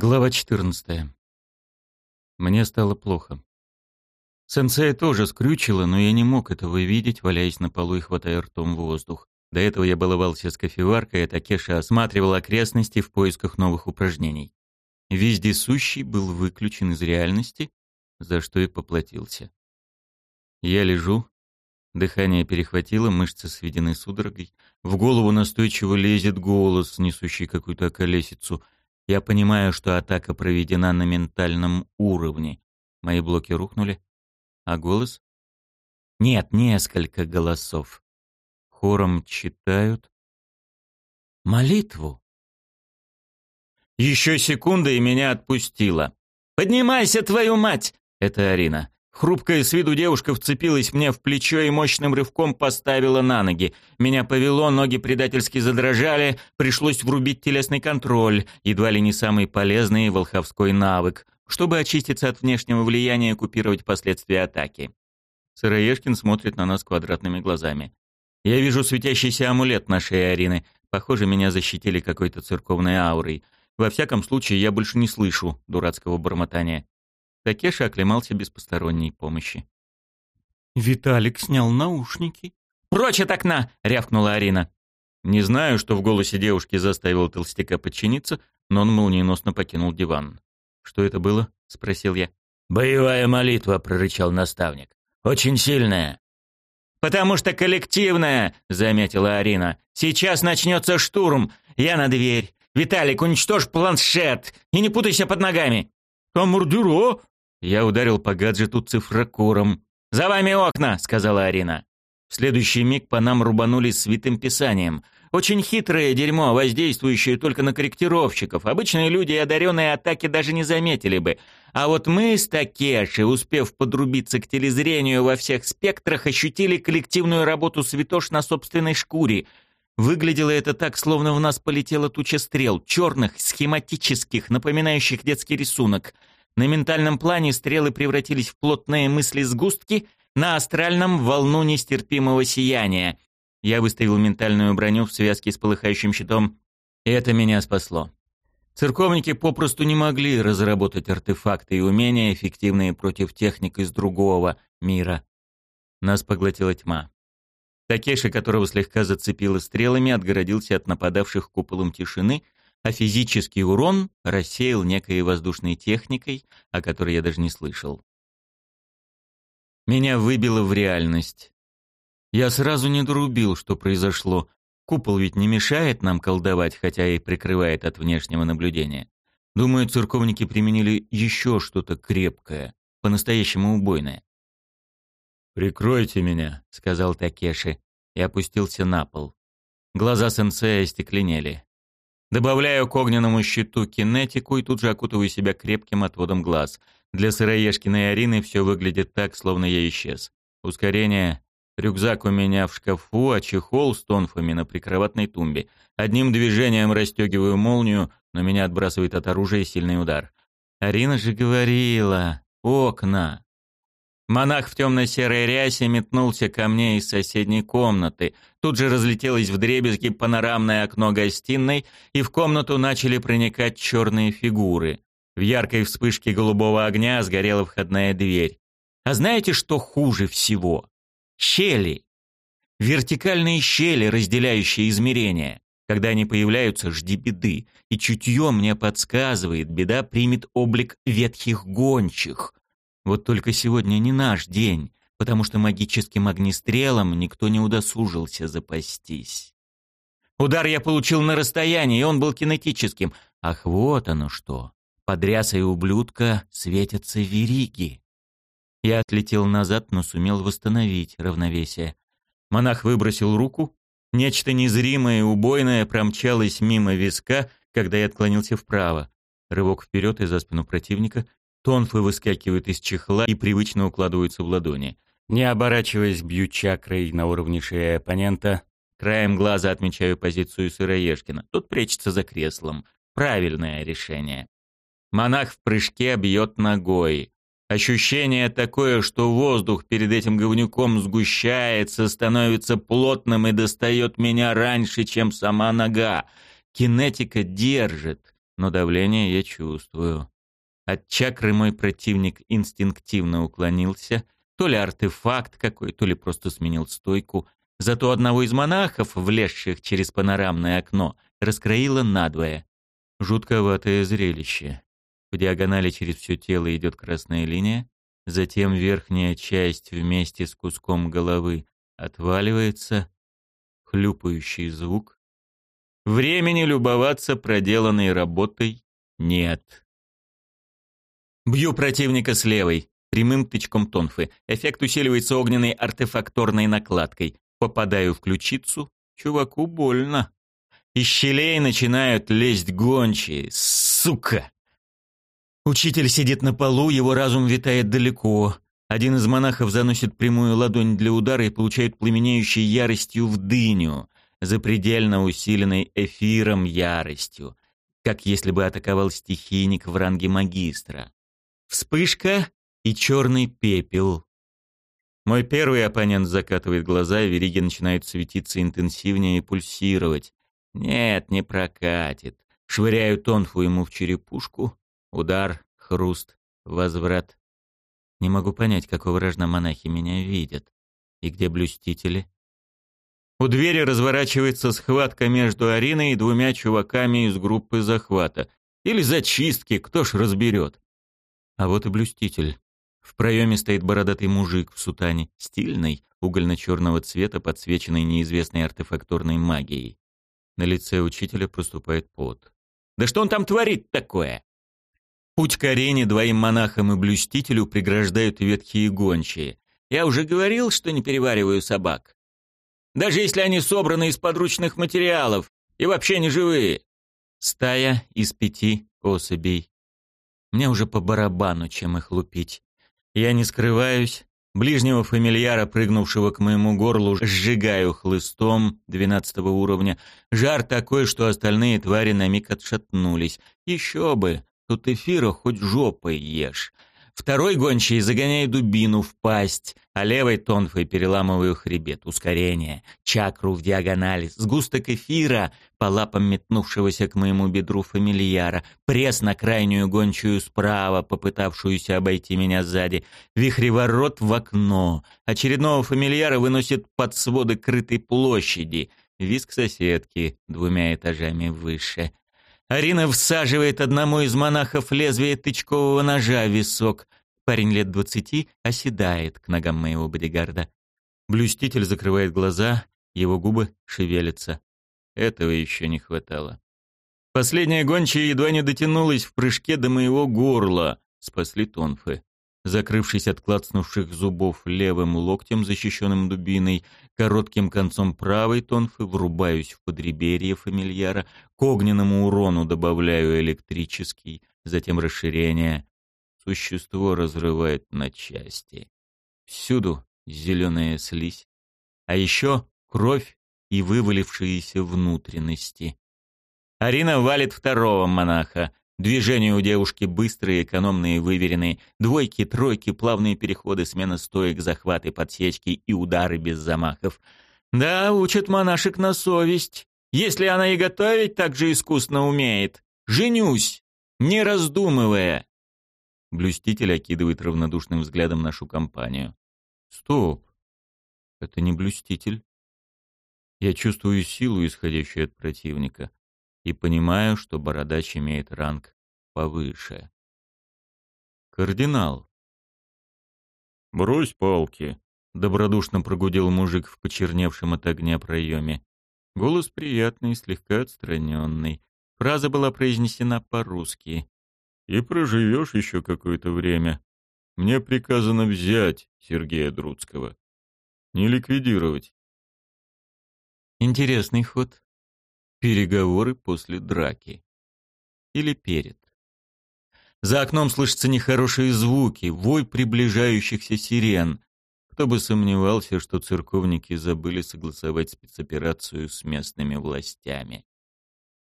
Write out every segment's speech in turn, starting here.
Глава 14. Мне стало плохо. Сенсея тоже скрючила, но я не мог этого видеть, валяясь на полу и хватая ртом воздух. До этого я баловался с кофеваркой, а Такеша осматривал окрестности в поисках новых упражнений. Вездесущий был выключен из реальности, за что и поплатился. Я лежу, дыхание перехватило, мышцы сведены судорогой, в голову настойчиво лезет голос, несущий какую-то околесицу — я понимаю, что атака проведена на ментальном уровне. Мои блоки рухнули. А голос? Нет, несколько голосов. Хором читают. Молитву. Еще секунда, и меня отпустила. «Поднимайся, твою мать!» Это Арина. Хрупкая с виду девушка вцепилась мне в плечо и мощным рывком поставила на ноги. Меня повело, ноги предательски задрожали, пришлось врубить телесный контроль, едва ли не самый полезный волховской навык, чтобы очиститься от внешнего влияния и купировать последствия атаки. Сыроежкин смотрит на нас квадратными глазами. Я вижу светящийся амулет на шее Арины. Похоже, меня защитили какой-то церковной аурой. Во всяком случае, я больше не слышу дурацкого бормотания. Такеша оклемался без посторонней помощи. Виталик снял наушники. «Прочь от окна!» — рявкнула Арина. Не знаю, что в голосе девушки заставило толстяка подчиниться, но он молниеносно покинул диван. «Что это было?» — спросил я. «Боевая молитва», — прорычал наставник. «Очень сильная». «Потому что коллективная», — заметила Арина. «Сейчас начнется штурм. Я на дверь. Виталик, уничтожь планшет и не путайся под ногами». «Там мордюро», я ударил по гаджету цифрокором. «За вами окна!» — сказала Арина. В следующий миг по нам рубанули святым писанием. Очень хитрое дерьмо, воздействующее только на корректировщиков. Обычные люди и одаренные атаки даже не заметили бы. А вот мы с Такеши, успев подрубиться к телезрению во всех спектрах, ощутили коллективную работу святош на собственной шкуре. Выглядело это так, словно в нас полетела туча стрел, черных, схематических, напоминающих детский рисунок — на ментальном плане стрелы превратились в плотные мысли-сгустки, на астральном — волну нестерпимого сияния. Я выставил ментальную броню в связке с полыхающим щитом, и это меня спасло. Церковники попросту не могли разработать артефакты и умения, эффективные против техник из другого мира. Нас поглотила тьма. Такеши, которого слегка зацепило стрелами, отгородился от нападавших куполом тишины — а физический урон рассеял некой воздушной техникой, о которой я даже не слышал. Меня выбило в реальность. Я сразу не дорубил, что произошло. Купол ведь не мешает нам колдовать, хотя и прикрывает от внешнего наблюдения. Думаю, церковники применили еще что-то крепкое, по-настоящему убойное. «Прикройте меня», — сказал Такеши и опустился на пол. Глаза сенсея остекленели. Добавляю к огненному щиту кинетику и тут же окутываю себя крепким отводом глаз. Для сыроежкиной Арины все выглядит так, словно я исчез. Ускорение. Рюкзак у меня в шкафу, а чехол с тонфами на прикроватной тумбе. Одним движением расстегиваю молнию, но меня отбрасывает от оружия сильный удар. Арина же говорила. Окна. Монах в темно-серой рясе метнулся ко мне из соседней комнаты. Тут же разлетелось вдребезги панорамное окно гостиной, и в комнату начали проникать черные фигуры. В яркой вспышке голубого огня сгорела входная дверь. А знаете, что хуже всего? Щели. Вертикальные щели, разделяющие измерения. Когда они появляются, жди беды. И чутье мне подсказывает, беда примет облик ветхих гончих — вот только сегодня не наш день, потому что магическим огнестрелом никто не удосужился запастись. Удар я получил на расстоянии, и он был кинетическим. Ах, вот оно что. Под рясой ублюдка светятся вериги. Я отлетел назад, но сумел восстановить равновесие. Монах выбросил руку. Нечто незримое и убойное промчалось мимо виска, когда я отклонился вправо. Рывок вперед и за спину противника, Тонфы выскакивают из чехла и привычно укладываются в ладони. Не оборачиваясь, бью чакрой на уровне шеи оппонента. Краем глаза отмечаю позицию Сыроежкина. Тут прячется за креслом. Правильное решение. Монах в прыжке бьет ногой. Ощущение такое, что воздух перед этим говнюком сгущается, становится плотным и достает меня раньше, чем сама нога. Кинетика держит. но давление я чувствую. От чакры мой противник инстинктивно уклонился, то ли артефакт какой, то ли просто сменил стойку. Зато одного из монахов, влезших через панорамное окно, раскроило надвое. Жутковатое зрелище. В диагонали через все тело идет красная линия, затем верхняя часть вместе с куском головы отваливается, хлюпающий звук. Времени любоваться проделанной работой нет. Бью противника с левой, прямым тычком тонфы. Эффект усиливается огненной артефакторной накладкой. Попадаю в ключицу, чуваку больно. Из щелей начинают лезть гончие. Сука! Учитель сидит на полу, его разум витает далеко. Один из монахов заносит прямую ладонь для удара и получает пламенеющей яростью в дыню, запредельно усиленной эфиром яростью, как если бы атаковал стихийник в ранге магистра. Вспышка и черный пепел. Мой первый оппонент закатывает глаза, вериги начинают светиться интенсивнее и пульсировать. Нет, не прокатит. Швыряю тонфу ему в черепушку. Удар, хруст, возврат. Не могу понять, какого рожна монахи меня видят. И где блюстители? У двери разворачивается схватка между Ариной и двумя чуваками из группы захвата. Или зачистки, кто ж разберет. А вот и блюститель. В проеме стоит бородатый мужик в сутане, стильный, угольно-черного цвета, подсвеченный неизвестной артефакторной магией. На лице учителя проступает пот. «Да что он там творит такое?» Путь к арене двоим монахам и блюстителю преграждают ветхие гончие. Я уже говорил, что не перевариваю собак. Даже если они собраны из подручных материалов и вообще не живые. Стая из пяти особей. Мне уже по барабану, чем их лупить. Я не скрываюсь. Ближнего фамильяра, прыгнувшего к моему горлу, сжигаю хлыстом двенадцатого уровня. Жар такой, что остальные твари на миг отшатнулись. Еще бы, тут эфира хоть жопой ешь. Второй гончий загоняю дубину в пасть, а левой тонфой переламываю хребет. Ускорение, чакру в диагонали, сгусток эфира по лапам метнувшегося к моему бедру фамильяра, пресс на крайнюю гончую справа, попытавшуюся обойти меня сзади, вихреворот в окно. Очередного фамильяра выносит под своды крытой площади. Виск соседки двумя этажами выше. Арина всаживает одному из монахов лезвие тычкового ножа в висок. Парень лет двадцати оседает к ногам моего бодигарда. Блюститель закрывает глаза, его губы шевелятся. Этого еще не хватало. Последняя гончая едва не дотянулась в прыжке до моего горла. Спасли тонфы закрывшись от клацнувших зубов левым локтем, защищенным дубиной, коротким концом правой тонфы врубаюсь в подреберье фамильяра, к огненному урону добавляю электрический, затем расширение. Существо разрывает на части. Всюду зеленая слизь, а еще кровь и вывалившиеся внутренности. Арина валит второго монаха, Движения у девушки быстрые, экономные, выверенные. Двойки, тройки, плавные переходы, смена стоек, захваты, подсечки и удары без замахов. Да, учат монашек на совесть. Если она и готовить так же искусно умеет. Женюсь, не раздумывая. Блюститель окидывает равнодушным взглядом нашу компанию. Стоп. Это не блюститель. Я чувствую силу, исходящую от противника и понимаю, что бородач имеет ранг повыше. Кардинал. «Брось палки», — добродушно прогудел мужик в почерневшем от огня проеме. Голос приятный, слегка отстраненный. Фраза была произнесена по-русски. «И проживешь еще какое-то время. Мне приказано взять Сергея Друцкого. Не ликвидировать». Интересный ход. Переговоры после драки. Или перед. За окном слышатся нехорошие звуки, вой приближающихся сирен. Кто бы сомневался, что церковники забыли согласовать спецоперацию с местными властями.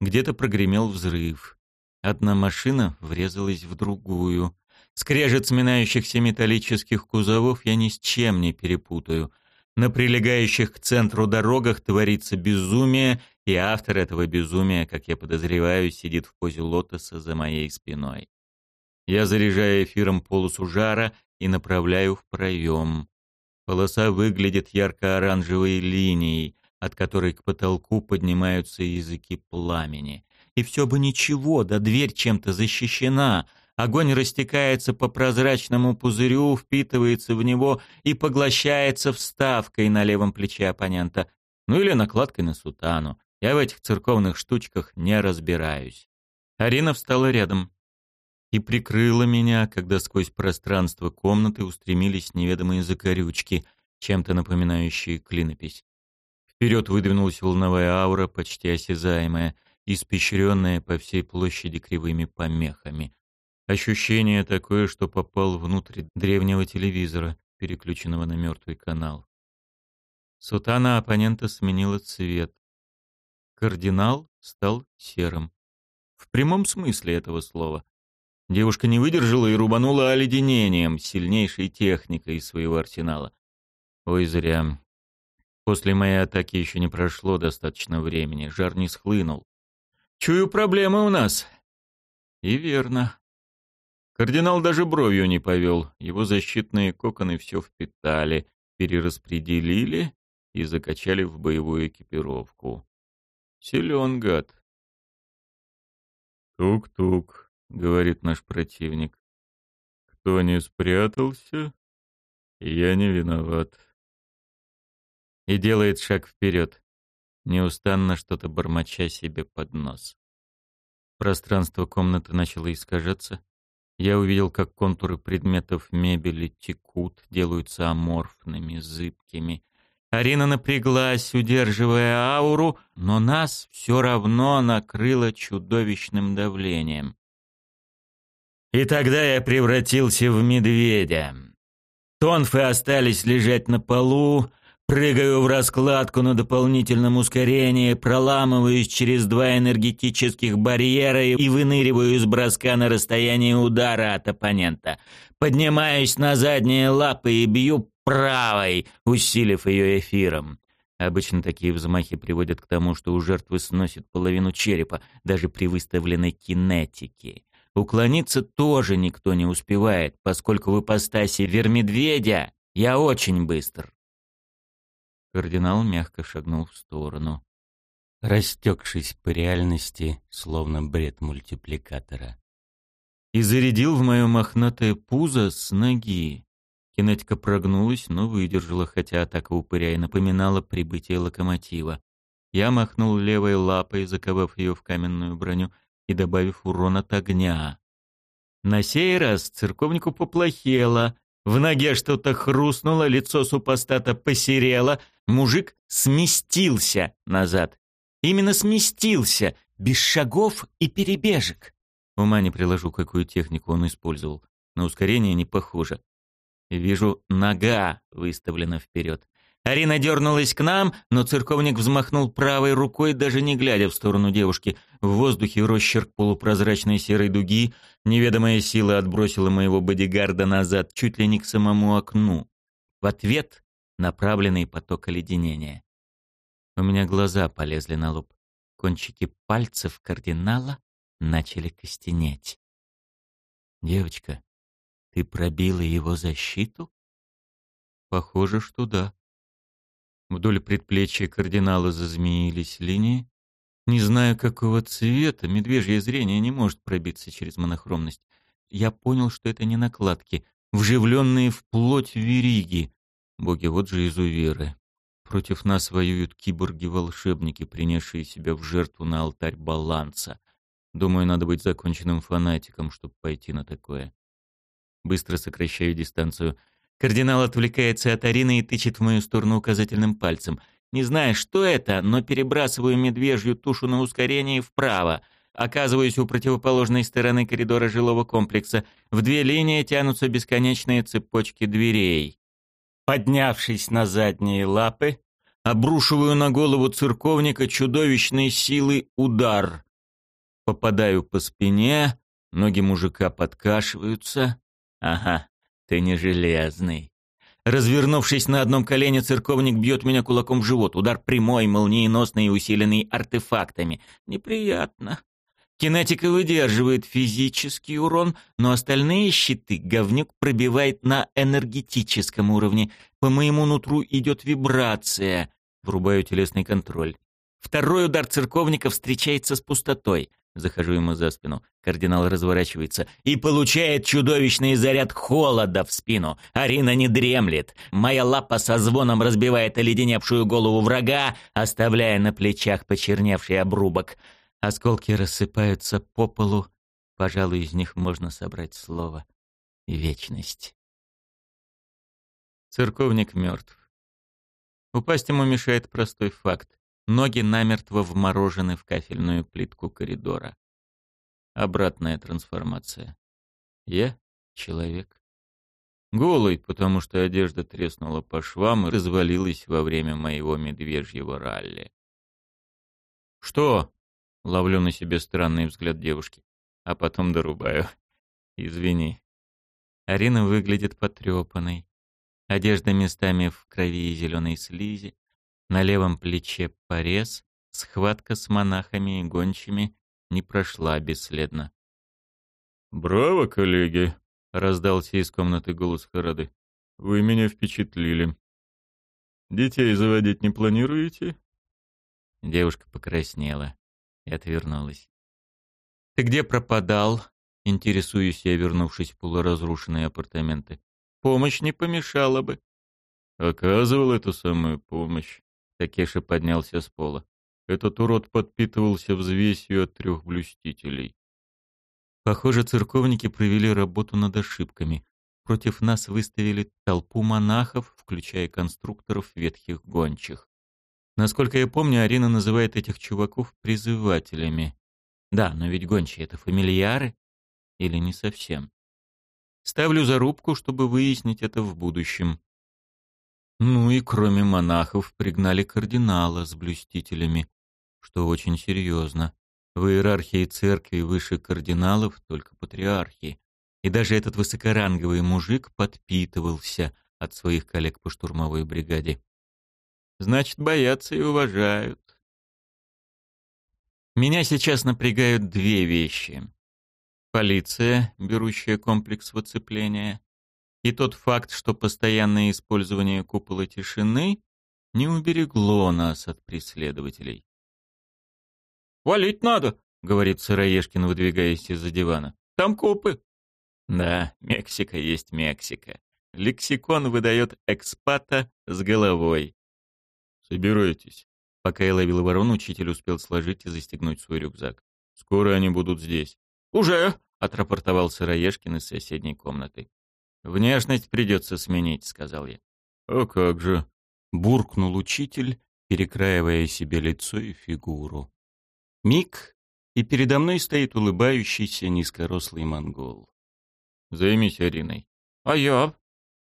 Где-то прогремел взрыв. Одна машина врезалась в другую. Скрежет сминающихся металлических кузовов я ни с чем не перепутаю. На прилегающих к центру дорогах творится безумие, и автор этого безумия, как я подозреваю, сидит в позе лотоса за моей спиной. Я заряжаю эфиром полосу жара и направляю в проем. Полоса выглядит ярко-оранжевой линией, от которой к потолку поднимаются языки пламени. И все бы ничего, да дверь чем-то защищена. Огонь растекается по прозрачному пузырю, впитывается в него и поглощается вставкой на левом плече оппонента. Ну или накладкой на сутану. Я в этих церковных штучках не разбираюсь. Арина встала рядом и прикрыла меня, когда сквозь пространство комнаты устремились неведомые закорючки, чем-то напоминающие клинопись. Вперед выдвинулась волновая аура, почти осязаемая, испещренная по всей площади кривыми помехами. Ощущение такое, что попал внутрь древнего телевизора, переключенного на мертвый канал. Сутана оппонента сменила цвет. Кардинал стал серым. В прямом смысле этого слова. Девушка не выдержала и рубанула оледенением, сильнейшей техникой своего арсенала. Ой, зря. После моей атаки еще не прошло достаточно времени, жар не схлынул. Чую, проблемы у нас. И верно. Кардинал даже бровью не повел. Его защитные коконы все впитали, перераспределили и закачали в боевую экипировку. Силен гад. Тук-тук говорит наш противник. Кто не спрятался, я не виноват. И делает шаг вперед, неустанно что-то бормоча себе под нос. Пространство комнаты начало искажаться. Я увидел, как контуры предметов мебели текут, делаются аморфными, зыбкими. Арина напряглась, удерживая ауру, но нас все равно накрыло чудовищным давлением. И тогда я превратился в медведя. Тонфы остались лежать на полу, прыгаю в раскладку на дополнительном ускорении, проламываюсь через два энергетических барьера и выныриваю из броска на расстоянии удара от оппонента. Поднимаюсь на задние лапы и бью правой, усилив ее эфиром. Обычно такие взмахи приводят к тому, что у жертвы сносит половину черепа, даже при выставленной кинетике. Уклониться тоже никто не успевает, поскольку в ипостаси вермедведя я очень быстр. Кардинал мягко шагнул в сторону, растекшись по реальности, словно бред мультипликатора. И зарядил в мое мохнатое пузо с ноги. Кинетика прогнулась, но выдержала, хотя атака упыря и напоминала прибытие локомотива. Я махнул левой лапой, заковав ее в каменную броню, и добавив урон от огня. На сей раз церковнику поплохело. В ноге что-то хрустнуло, лицо супостата посерело. Мужик сместился назад. Именно сместился, без шагов и перебежек. Ума не приложу, какую технику он использовал. На ускорение не похоже. Вижу, нога выставлена вперед. Арина дернулась к нам, но церковник взмахнул правой рукой, даже не глядя в сторону девушки. В воздухе росчерк полупрозрачной серой дуги. Неведомая сила отбросила моего бодигарда назад, чуть ли не к самому окну. В ответ направленный поток оледенения. У меня глаза полезли на лоб. Кончики пальцев кардинала начали костенеть. «Девочка, ты пробила его защиту?» «Похоже, что да», Вдоль предплечья кардинала зазмеились линии. Не знаю, какого цвета, медвежье зрение не может пробиться через монохромность. Я понял, что это не накладки, вживленные в плоть вериги. Боги, вот же изуверы. Против нас воюют киборги-волшебники, принесшие себя в жертву на алтарь баланса. Думаю, надо быть законченным фанатиком, чтобы пойти на такое. Быстро сокращаю дистанцию — Кардинал отвлекается от Арины и тычет в мою сторону указательным пальцем. Не знаю, что это, но перебрасываю медвежью тушу на ускорение вправо. Оказываюсь у противоположной стороны коридора жилого комплекса. В две линии тянутся бесконечные цепочки дверей. Поднявшись на задние лапы, обрушиваю на голову церковника чудовищной силы удар. Попадаю по спине, ноги мужика подкашиваются. Ага, ты не железный. Развернувшись на одном колене, церковник бьет меня кулаком в живот. Удар прямой, молниеносный и усиленный артефактами. Неприятно. Кинетика выдерживает физический урон, но остальные щиты говнюк пробивает на энергетическом уровне. По моему нутру идет вибрация. Врубаю телесный контроль. Второй удар церковника встречается с пустотой. Захожу ему за спину. Кардинал разворачивается и получает чудовищный заряд холода в спину. Арина не дремлет. Моя лапа со звоном разбивает оледеневшую голову врага, оставляя на плечах почерневший обрубок. Осколки рассыпаются по полу. Пожалуй, из них можно собрать слово «вечность». Церковник мертв. Упасть ему мешает простой факт. Ноги намертво вморожены в кафельную плитку коридора. Обратная трансформация. Я — человек. Голый, потому что одежда треснула по швам и развалилась во время моего медвежьего ралли. «Что?» — ловлю на себе странный взгляд девушки, а потом дорубаю. «Извини». Арина выглядит потрепанной. Одежда местами в крови и зеленой слизи. На левом плече порез, схватка с монахами и гончими не прошла бесследно. «Браво, коллеги!» — раздался из комнаты голос Харады. «Вы меня впечатлили. Детей заводить не планируете?» Девушка покраснела и отвернулась. «Ты где пропадал?» — интересуюсь я, вернувшись в полуразрушенные апартаменты. «Помощь не помешала бы». «Оказывал эту самую помощь. Такеша поднялся с пола. Этот урод подпитывался взвесью от трех блюстителей. Похоже, церковники провели работу над ошибками. Против нас выставили толпу монахов, включая конструкторов ветхих гончих. Насколько я помню, Арина называет этих чуваков призывателями. Да, но ведь гончие — это фамильяры? Или не совсем? Ставлю зарубку, чтобы выяснить это в будущем. Ну и кроме монахов пригнали кардинала с блюстителями, что очень серьезно. В иерархии церкви выше кардиналов только патриархи. И даже этот высокоранговый мужик подпитывался от своих коллег по штурмовой бригаде. Значит, боятся и уважают. Меня сейчас напрягают две вещи. Полиция, берущая комплекс выцепления, и тот факт, что постоянное использование купола тишины не уберегло нас от преследователей. «Валить надо», — говорит Сыроежкин, выдвигаясь из-за дивана. «Там копы». Да, Мексика есть Мексика. Лексикон выдает экспата с головой. «Собирайтесь». Пока я ловил ворон, учитель успел сложить и застегнуть свой рюкзак. «Скоро они будут здесь». «Уже!» — отрапортовал Сыроежкин из соседней комнаты. «Внешность придется сменить», — сказал я. «А как же?» — буркнул учитель, перекраивая себе лицо и фигуру. Миг, и передо мной стоит улыбающийся низкорослый монгол. «Займись Ариной». «А я?»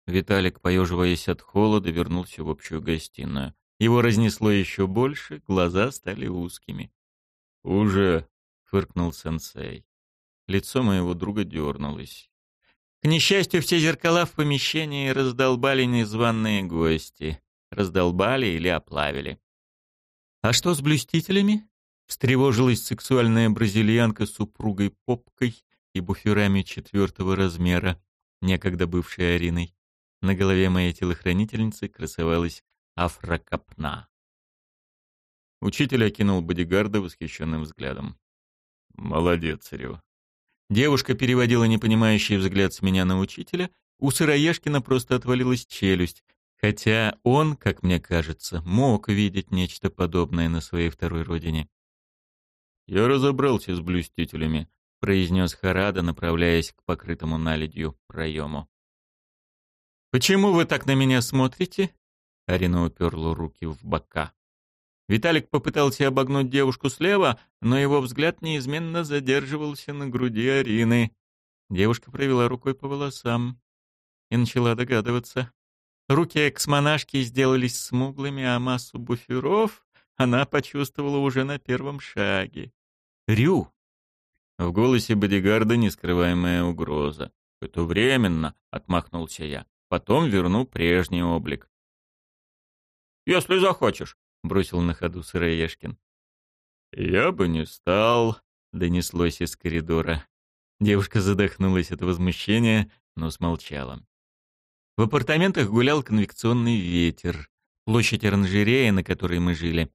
Виталик, поеживаясь от холода, вернулся в общую гостиную. Его разнесло еще больше, глаза стали узкими. «Уже», — фыркнул сенсей. Лицо моего друга дернулось. К несчастью, все зеркала в помещении раздолбали незваные гости. Раздолбали или оплавили. «А что с блюстителями?» Встревожилась сексуальная бразильянка с супругой попкой и буферами четвертого размера, некогда бывшей Ариной. На голове моей телохранительницы красовалась афрокопна. Учитель окинул бодигарда восхищенным взглядом. «Молодец, Серега. Девушка переводила непонимающий взгляд с меня на учителя, у Сыроежкина просто отвалилась челюсть, хотя он, как мне кажется, мог видеть нечто подобное на своей второй родине. «Я разобрался с блюстителями», — произнес Харада, направляясь к покрытому наледью проему. «Почему вы так на меня смотрите?» Арина уперла руки в бока. Виталик попытался обогнуть девушку слева, но его взгляд неизменно задерживался на груди Арины. Девушка провела рукой по волосам и начала догадываться. Руки экс-монашки сделались смуглыми, а массу буферов она почувствовала уже на первом шаге. «Рю!» В голосе бодигарда нескрываемая угроза. «Это временно», — отмахнулся я. Потом верну прежний облик. «Если захочешь», — бросил на ходу Сыроежкин. «Я бы не стал», — донеслось из коридора. Девушка задохнулась от возмущения, но смолчала. В апартаментах гулял конвекционный ветер. Площадь оранжерея, на которой мы жили,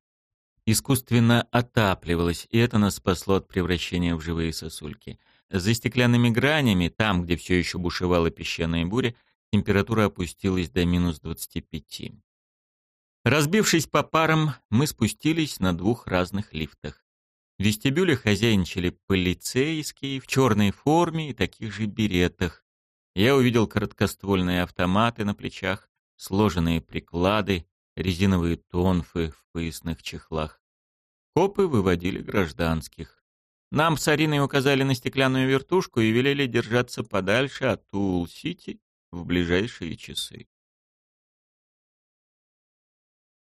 искусственно отапливалась, и это нас спасло от превращения в живые сосульки. За стеклянными гранями, там, где все еще бушевала песчаная буря, температура опустилась до минус 25. Разбившись по парам, мы спустились на двух разных лифтах. В вестибюле хозяйничали полицейские в черной форме и таких же беретах. Я увидел короткоствольные автоматы на плечах, сложенные приклады, резиновые тонфы в поясных чехлах. Копы выводили гражданских. Нам с Ариной указали на стеклянную вертушку и велели держаться подальше от Тул-Сити в ближайшие часы.